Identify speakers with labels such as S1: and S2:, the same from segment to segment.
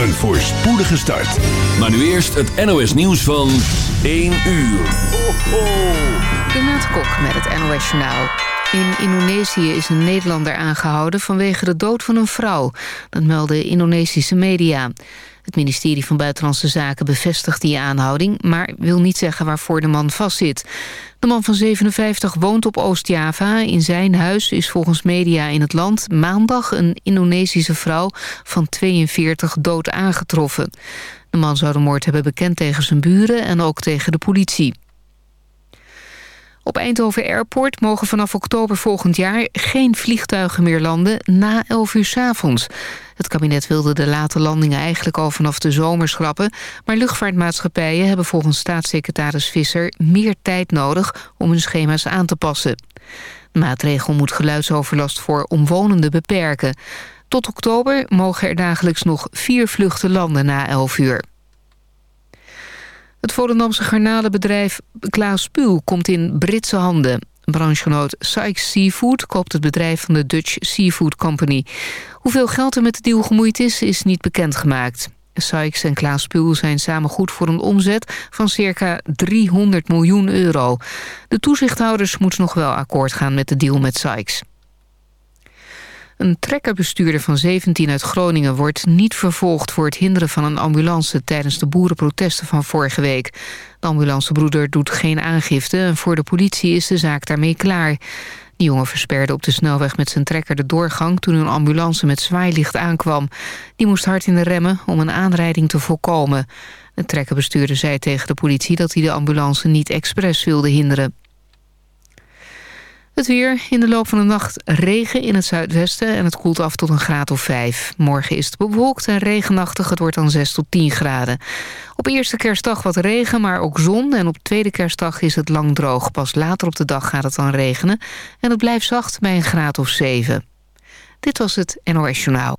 S1: Een voorspoedige start.
S2: Maar nu eerst het NOS nieuws van 1 uur. Ho, ho.
S3: Renate Kok met het NOS Journaal. In Indonesië is een Nederlander aangehouden vanwege de dood van een vrouw. Dat melden Indonesische media. Het ministerie van Buitenlandse Zaken bevestigt die aanhouding... maar wil niet zeggen waarvoor de man vastzit. De man van 57 woont op Oost-Java. In zijn huis is volgens media in het land maandag... een Indonesische vrouw van 42 dood aangetroffen. De man zou de moord hebben bekend tegen zijn buren... en ook tegen de politie. Op Eindhoven Airport mogen vanaf oktober volgend jaar geen vliegtuigen meer landen na 11 uur s avonds. Het kabinet wilde de late landingen eigenlijk al vanaf de zomer schrappen, maar luchtvaartmaatschappijen hebben volgens staatssecretaris Visser meer tijd nodig om hun schema's aan te passen. De maatregel moet geluidsoverlast voor omwonenden beperken. Tot oktober mogen er dagelijks nog vier vluchten landen na 11 uur. Het Volendamse garnalenbedrijf Klaas Spuul komt in Britse handen. Branchegenoot Sykes Seafood koopt het bedrijf van de Dutch Seafood Company. Hoeveel geld er met de deal gemoeid is, is niet bekendgemaakt. Sykes en Klaas Spuul zijn samen goed voor een omzet van circa 300 miljoen euro. De toezichthouders moeten nog wel akkoord gaan met de deal met Sykes. Een trekkerbestuurder van 17 uit Groningen wordt niet vervolgd voor het hinderen van een ambulance tijdens de boerenprotesten van vorige week. De ambulancebroeder doet geen aangifte en voor de politie is de zaak daarmee klaar. Die jongen versperde op de snelweg met zijn trekker de doorgang toen een ambulance met zwaailicht aankwam. Die moest hard in de remmen om een aanrijding te voorkomen. De trekkerbestuurder zei tegen de politie dat hij de ambulance niet expres wilde hinderen. Het weer. In de loop van de nacht regen in het zuidwesten... en het koelt af tot een graad of 5. Morgen is het bewolkt en regenachtig. Het wordt dan 6 tot 10 graden. Op eerste kerstdag wat regen, maar ook zon. En op tweede kerstdag is het lang droog. Pas later op de dag gaat het dan regenen. En het blijft zacht bij een graad of 7. Dit was het NOS Journaal.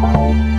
S4: Thank